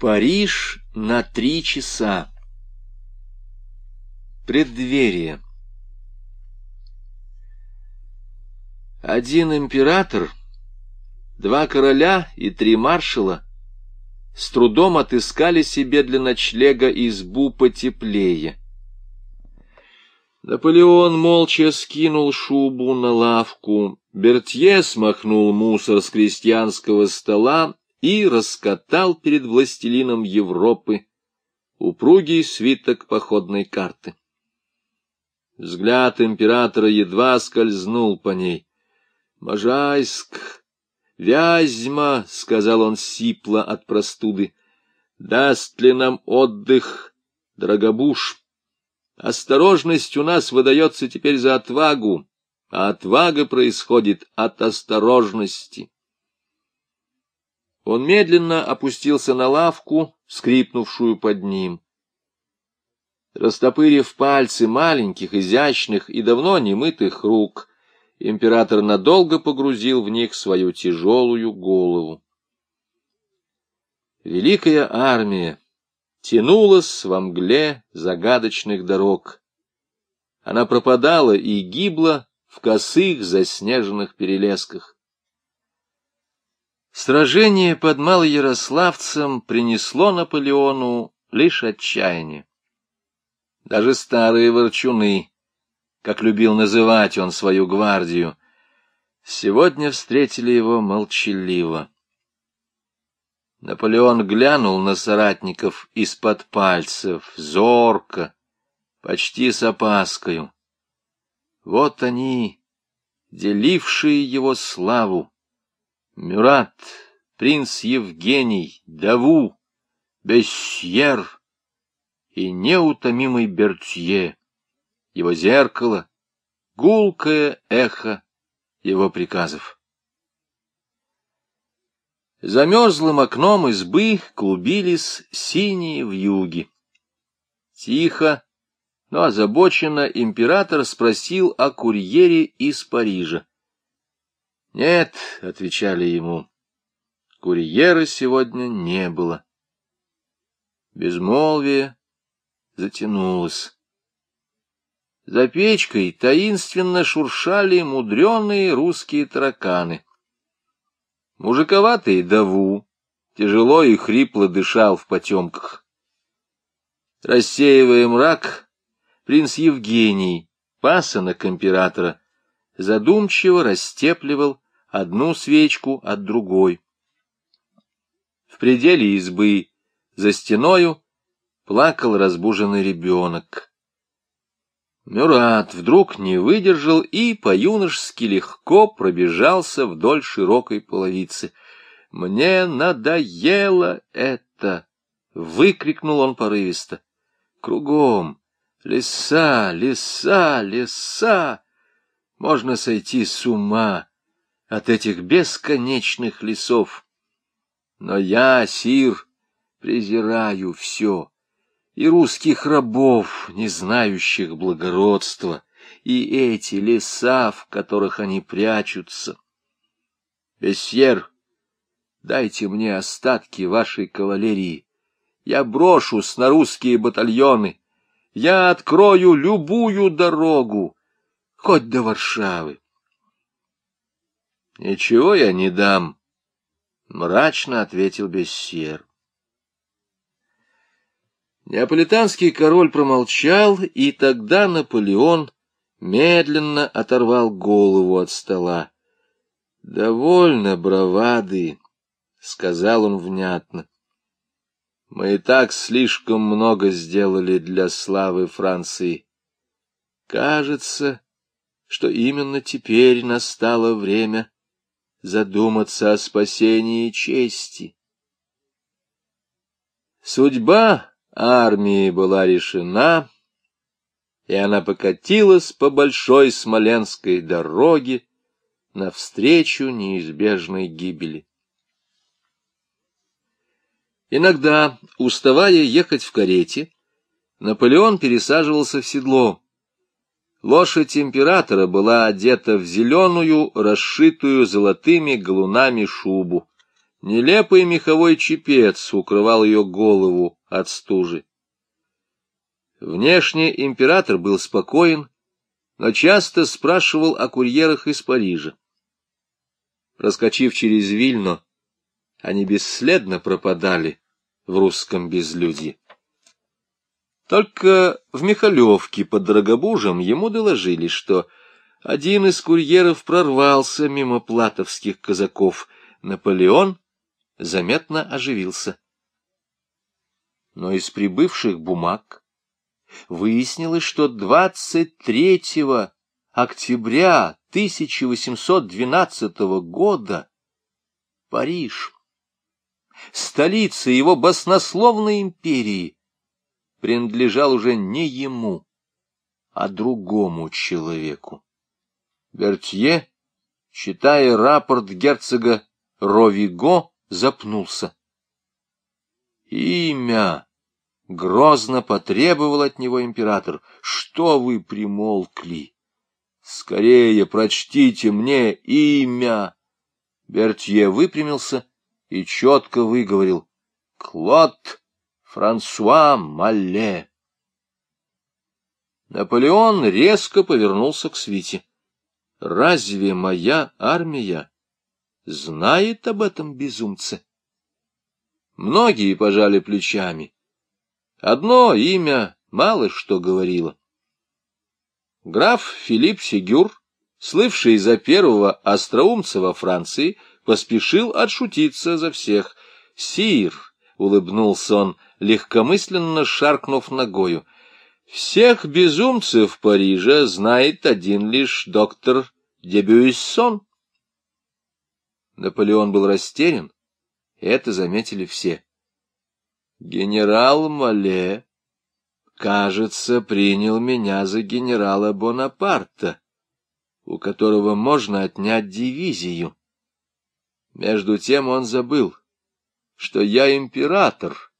Париж на три часа. Преддверие. Один император, два короля и три маршала с трудом отыскали себе для ночлега избу потеплее. Наполеон молча скинул шубу на лавку, Бертье смахнул мусор с крестьянского стола и раскатал перед властелином Европы упругий свиток походной карты. Взгляд императора едва скользнул по ней. «Можайск, Вязьма», — сказал он сипло от простуды, — «даст ли нам отдых, Дорогобуш? Осторожность у нас выдается теперь за отвагу, а отвага происходит от осторожности». Он медленно опустился на лавку, скрипнувшую под ним. Растопырив пальцы маленьких, изящных и давно немытых рук, император надолго погрузил в них свою тяжелую голову. Великая армия тянулась во мгле загадочных дорог. Она пропадала и гибла в косых заснеженных перелесках. Сражение под Малоярославцем принесло Наполеону лишь отчаяние. Даже старые ворчуны, как любил называть он свою гвардию, сегодня встретили его молчаливо. Наполеон глянул на соратников из-под пальцев, зорко, почти с опаскою. Вот они, делившие его славу, Мюрат, принц Евгений, Даву, Бессьер и неутомимый Бертье, его зеркало, гулкое эхо его приказов. За мерзлым окном избы клубились синие вьюги. Тихо, но озабоченно император спросил о курьере из Парижа. «Нет», — отвечали ему, — «курьера сегодня не было». Безмолвие затянулось. За печкой таинственно шуршали мудреные русские тараканы. Мужиковатый даву тяжело и хрипло дышал в потемках. Рассеивая мрак, принц Евгений, пасынок императора, задумчиво растепливал одну свечку от другой. В пределе избы, за стеною, плакал разбуженный ребенок. Мюрат вдруг не выдержал и по-юношески легко пробежался вдоль широкой половицы. «Мне надоело это!» — выкрикнул он порывисто. «Кругом леса, леса, леса! Можно сойти с ума!» От этих бесконечных лесов. Но я, сир, презираю все, и русских рабов, не знающих благородства, и эти леса, в которых они прячутся. Бессьер, дайте мне остатки вашей кавалерии. Я брошусь на русские батальоны. Я открою любую дорогу, хоть до Варшавы. — Ничего я не дам, — мрачно ответил Бессьер. Неаполитанский король промолчал, и тогда Наполеон медленно оторвал голову от стола. — Довольно бравады, — сказал он внятно. — Мы и так слишком много сделали для славы Франции. Кажется, что именно теперь настало время задуматься о спасении чести. Судьба армии была решена, и она покатилась по большой Смоленской дороге навстречу неизбежной гибели. Иногда, уставая ехать в карете, Наполеон пересаживался в седло, Лошадь императора была одета в зеленую, расшитую золотыми галунами шубу. Нелепый меховой чепец укрывал ее голову от стужи. Внешне император был спокоен, но часто спрашивал о курьерах из Парижа. Проскочив через Вильно, они бесследно пропадали в русском безлюдье. Только в Михалевке под Дорогобужем ему доложили, что один из курьеров прорвался мимо платовских казаков. Наполеон заметно оживился. Но из прибывших бумаг выяснилось, что 23 октября 1812 года Париж, столица его баснословной империи, принадлежал уже не ему, а другому человеку. Бертье, читая рапорт герцога Ровиго, запнулся. Имя грозно потребовал от него император. Что вы примолкли? Скорее прочтите мне имя. Бертье выпрямился и четко выговорил. Клод Франсуа Малле. Наполеон резко повернулся к свите. Разве моя армия знает об этом безумце? Многие пожали плечами. Одно имя мало что говорило. Граф Филипп Сигюр, слывший за первого остроумца во Франции, поспешил отшутиться за всех. «Сир!» — улыбнулся он, легкомысленно шаркнув ногою. «Всех безумцев Парижа знает один лишь доктор Дебюйсон». Наполеон был растерян, это заметили все. Генерал Мале, кажется, принял меня за генерала Бонапарта, у которого можно отнять дивизию. Между тем он забыл, что я император,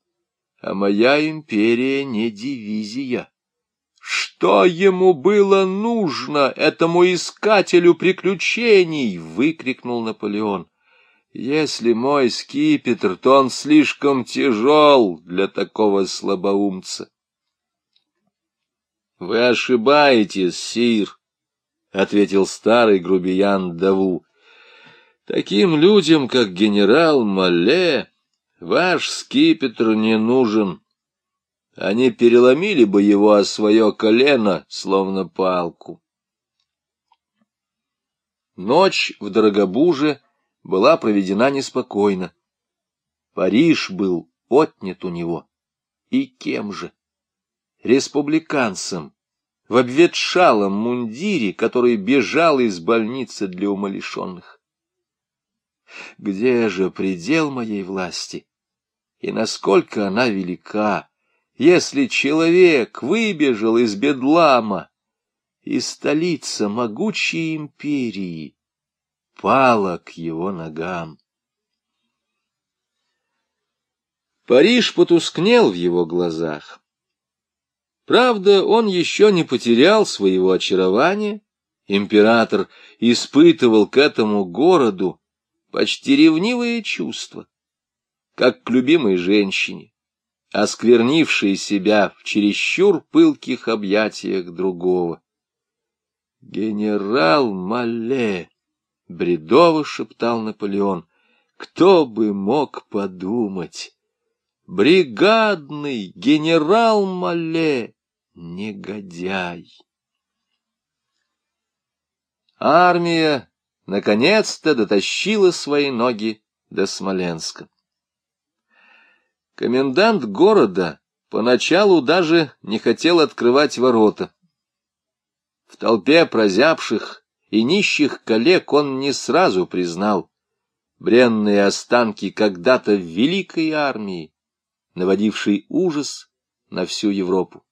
а моя империя не дивизия. «Что ему было нужно, этому искателю приключений?» — выкрикнул Наполеон. «Если мой скипетр, то он слишком тяжел для такого слабоумца». «Вы ошибаетесь, сир», — ответил старый грубиян Даву. «Таким людям, как генерал Мале, ваш скипетр не нужен» они переломили бы его о свое колено, словно палку. Ночь в Дорогобуже была проведена неспокойно. Париж был отнят у него. И кем же? Республиканцем, в обветшалом мундире, который бежал из больницы для умалишенных. Где же предел моей власти? И насколько она велика? если человек выбежал из бедлама, и столица могучей империи пала к его ногам. Париж потускнел в его глазах. Правда, он еще не потерял своего очарования. Император испытывал к этому городу почти ревнивые чувства, как к любимой женщине осквернивший себя в чересчур пылких объятиях другого. «Генерал Мале!» — бредово шептал Наполеон. «Кто бы мог подумать? Бригадный генерал Мале! Негодяй!» Армия наконец-то дотащила свои ноги до Смоленска. Комендант города поначалу даже не хотел открывать ворота. В толпе прозябших и нищих коллег он не сразу признал бренные останки когда-то великой армии, наводившей ужас на всю Европу.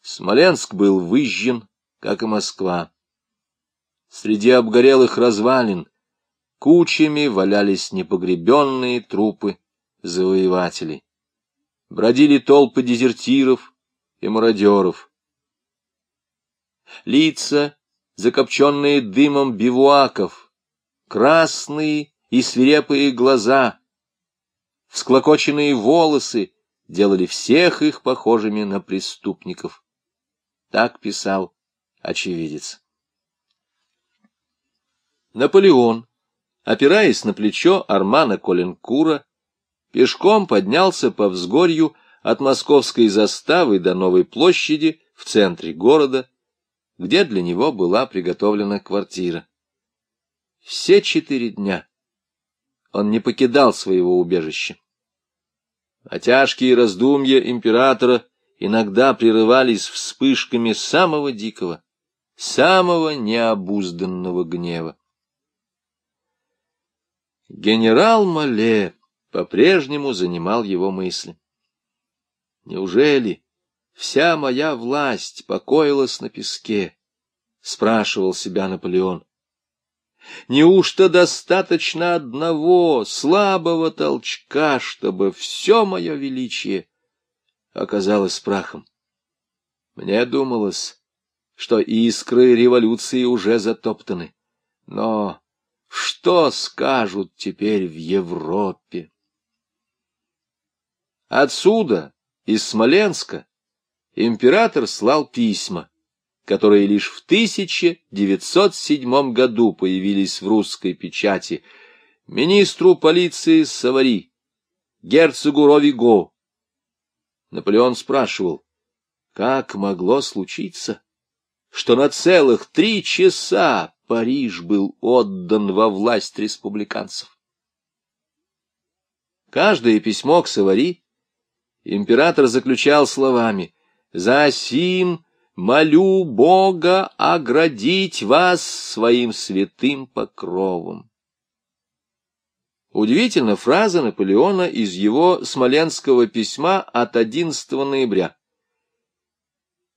Смоленск был выжжен, как и Москва. Среди обгорелых развалин кучами валялись непогребенные трупы завоевателей. Бродили толпы дезертиров и мародеров. Лица, закопченные дымом бивуаков, красные и свирепые глаза, всклокоченные волосы делали всех их похожими на преступников. Так писал очевидец. Наполеон, опираясь на плечо Армана Коленкура, пешком поднялся по взгорью от московской заставы до Новой площади в центре города, где для него была приготовлена квартира. Все четыре дня он не покидал своего убежища. А тяжкие раздумья императора иногда прерывались вспышками самого дикого, самого необузданного гнева. Генерал Мале по-прежнему занимал его мысли. Неужели вся моя власть покоилась на песке? Спрашивал себя Наполеон. Неужто достаточно одного слабого толчка, чтобы все мое величие оказалось прахом? Мне думалось, что искры революции уже затоптаны. Но что скажут теперь в Европе? Отсюда, из Смоленска, император слал письма, которые лишь в 1907 году появились в русской печати, министру полиции Савари, герцогу Ровиго. Наполеон спрашивал, как могло случиться, что на целых три часа Париж был отдан во власть республиканцев. Каждое письмо к Савари император заключал словами «За сим молю Бога оградить вас своим святым покровом». Удивительна фраза Наполеона из его смоленского письма от 11 ноября.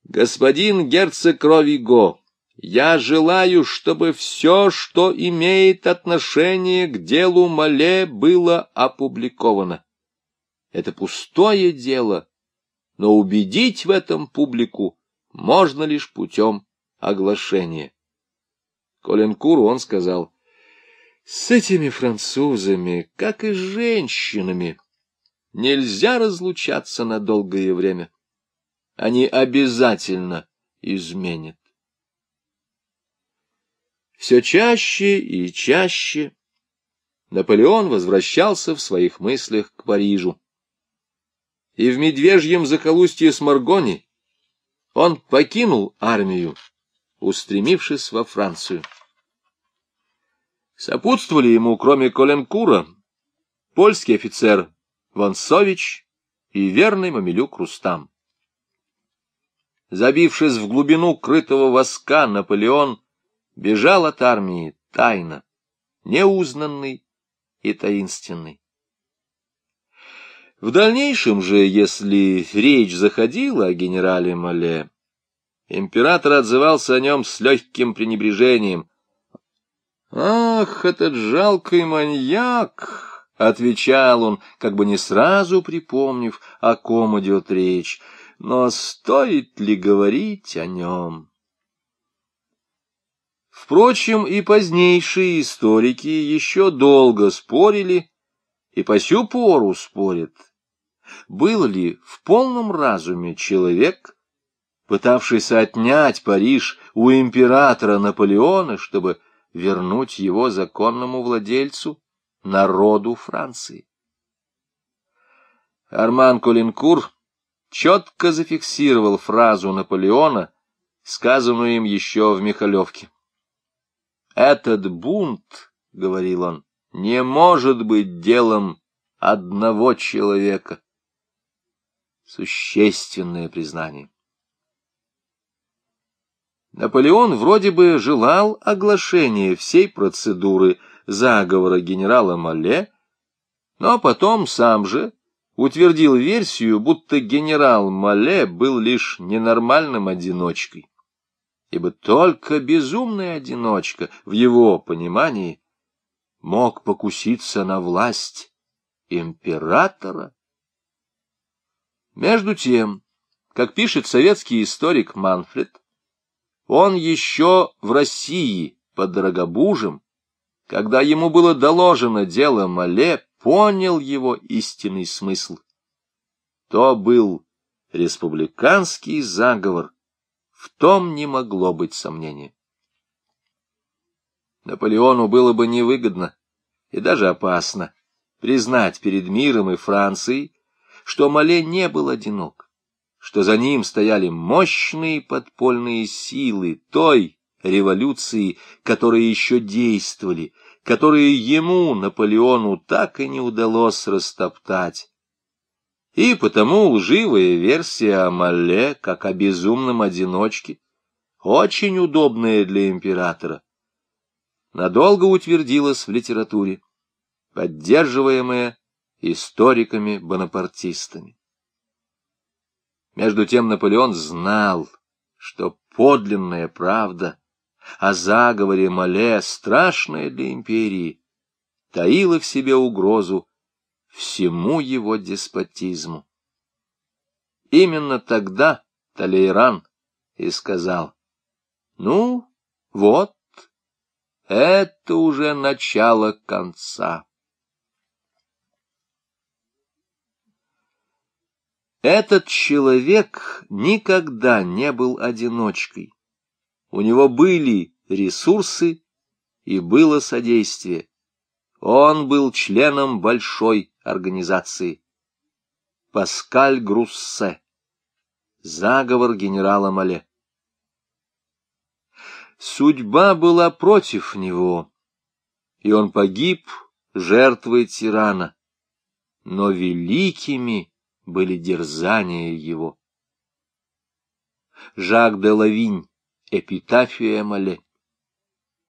«Господин герцог Ровиго, я желаю, чтобы все, что имеет отношение к делу Мале, было опубликовано. Это пустое дело, но убедить в этом публику можно лишь путем оглашения. Коленкуру он сказал, «С этими французами, как и с женщинами, нельзя разлучаться на долгое время. Они обязательно изменят». Все чаще и чаще Наполеон возвращался в своих мыслях к Парижу. И в медвежьем захолустье Сморгони он покинул армию, устремившись во Францию. Сопутствовали ему, кроме Коленкура, польский офицер Вонсович и верный мамилюк Рустам. Забившись в глубину крытого воска, Наполеон бежал от армии тайно, неузнанный и таинственный. В дальнейшем же, если речь заходила о генерале Мале, император отзывался о нем с легким пренебрежением. «Ах, этот жалкий маньяк!» — отвечал он, как бы не сразу припомнив, о ком идет речь. «Но стоит ли говорить о нем?» Впрочем, и позднейшие историки еще долго спорили, и по сю пору спорят, был ли в полном разуме человек, пытавшийся отнять Париж у императора Наполеона, чтобы вернуть его законному владельцу, народу Франции. Арман Колинкур четко зафиксировал фразу Наполеона, сказанную им еще в Михалевке. Этот бунт, — говорил он, — не может быть делом одного человека. Существенное признание. Наполеон вроде бы желал оглашения всей процедуры заговора генерала Мале, но потом сам же утвердил версию, будто генерал Мале был лишь ненормальным одиночкой ибо только безумный одиночка в его понимании мог покуситься на власть императора. Между тем, как пишет советский историк Манфред, он еще в России под Дорогобужем когда ему было доложено дело Мале, понял его истинный смысл. То был республиканский заговор, в том не могло быть сомнения. Наполеону было бы невыгодно и даже опасно признать перед миром и Францией, что Мале не был одинок, что за ним стояли мощные подпольные силы той революции, которые еще действовали, которые ему, Наполеону, так и не удалось растоптать. И потому лживая версия о Мале, как о безумном одиночке, очень удобная для императора, надолго утвердилась в литературе, поддерживаемая историками-бонапартистами. Между тем Наполеон знал, что подлинная правда о заговоре Мале, страшная для империи, таила в себе угрозу всему его деспотизму. Именно тогда Талейран и сказал, «Ну, вот, это уже начало конца». Этот человек никогда не был одиночкой. У него были ресурсы и было содействие. Он был членом большой организации. Паскаль Груссе. Заговор генерала Мале. Судьба была против него, и он погиб жертвой тирана. Но великими были дерзания его. Жак де Лавинь, эпитафия Мале.